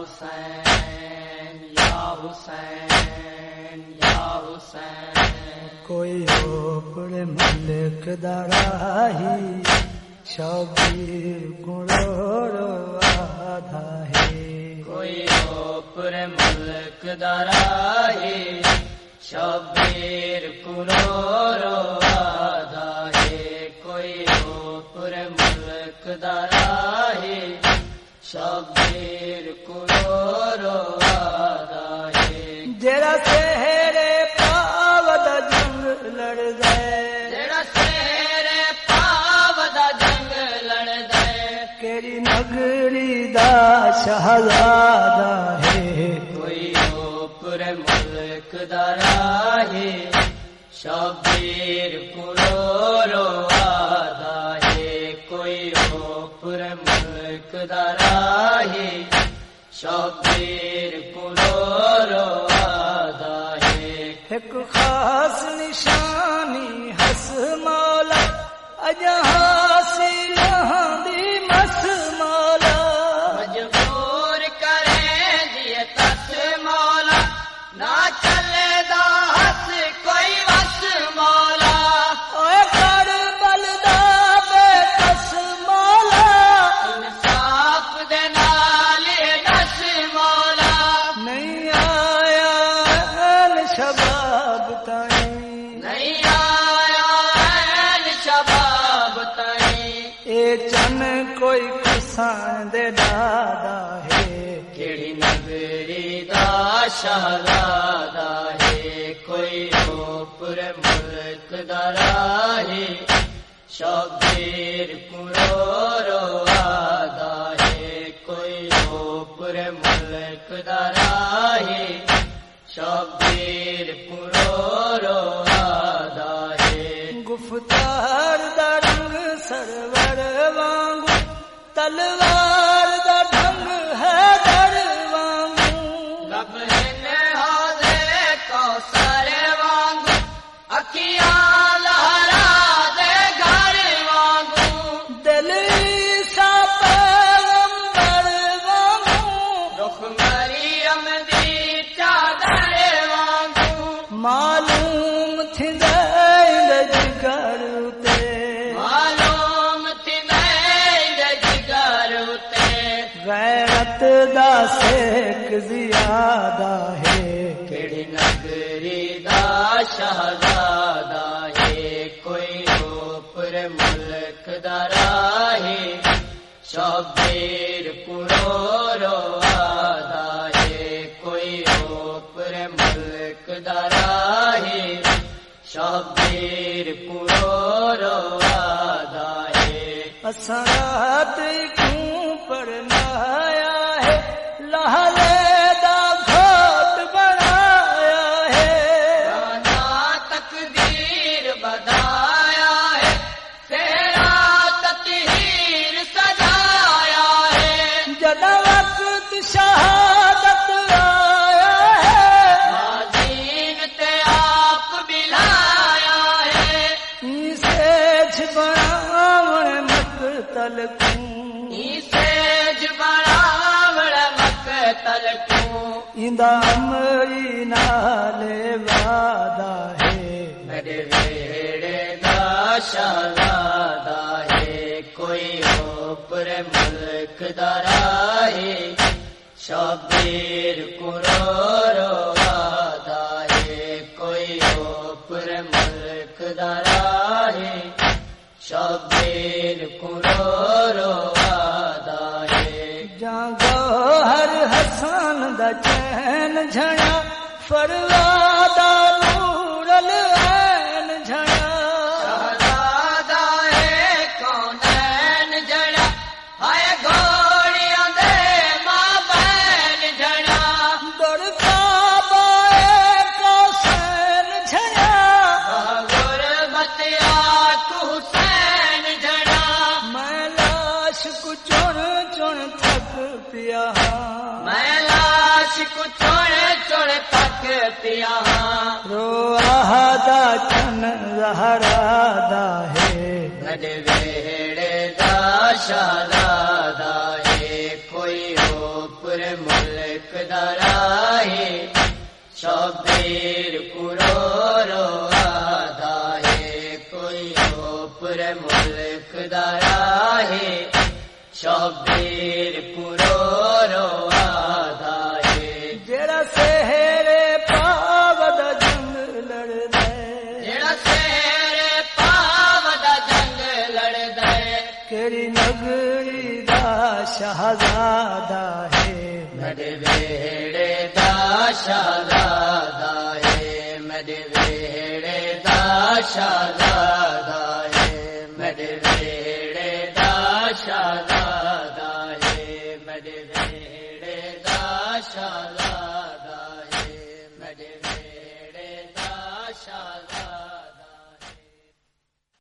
حسین یا حسین یا حسین کوئی اوپر ملک دراہی شبیر گڑو آدھا ہے۔ کوئی اوپر ملک دراہی شبیر کرو آدھا ہے۔ کوئی اوپر ملک دراہی شبیر کیڑی نگری دا شہزادہ ہے۔ کوئی اوپر ملک دراہی شبیر کرو آدھا ہے۔ کوئی اوپر ملک دراہی شبیر کرو آدھا ہے۔ ایک خاص نشانی ہس مولا اجا حاصل نہ چلے دا ہس کوئی وس مولا۔ اوے کر بلدا بے کس مولا۔ انصاف دے نال دس مولا۔ نہیں آیا شباب تائیں۔ نہیں آیا این شباب تائیں۔ اے چن کوئی کسان دے دادا ہے۔ کیڑی نگری دا شہزادہ ہے، کوئی اوپر ملک دراہی شبیر کرو آدھا ہے، کوئی اوپر ملک دراہی شبیر کرو آدھا ہے۔ گفتار دا سرور وانگو، تلوار معلوم تھی دے جگر تے معلوم تھی جگر اتے غیرت دا سیک زیادہ ہے۔ کیڑی نگری دا شہزادہ ہے۔ کوئی اوپر ملک دراہی شبیر کرو ہے۔ اسرات کیوں پڑھنایا ہے؟ لہلے دا گھوٹ بنایا ہے۔ رانا تقدیر بدایا ہے۔ تیرا تطہیر سجایا ہے۔ جد وقت شہادت مقتل کوں سیج ایندا امری نالے وعدہ ہے میرے ویڑے دا شہزادہ ہے کوئی ملک دراہے شبیر کرو ہے جاگو ہر حسان دا چین جھڑا فروادا نورل عین رو آہدا چن زہرا دا ہے ویڑے دا شہزادہ ہے کوئی اوپر ملک ملک دراہے شبیر کرو آدھا ہے کوئی ہو پر ملک دراہے شبیر کرو جڑا شیر پاو دا جنگ لڑدا ہے کیڑی نگری دا شہزادہ ہے میرے ویڑے دا شہزادہ ہے میرے ویڑے دا شہزادہ ہے میرے ویڑے دا شہزادہ ہے میرے ویڑے دا شہزادہ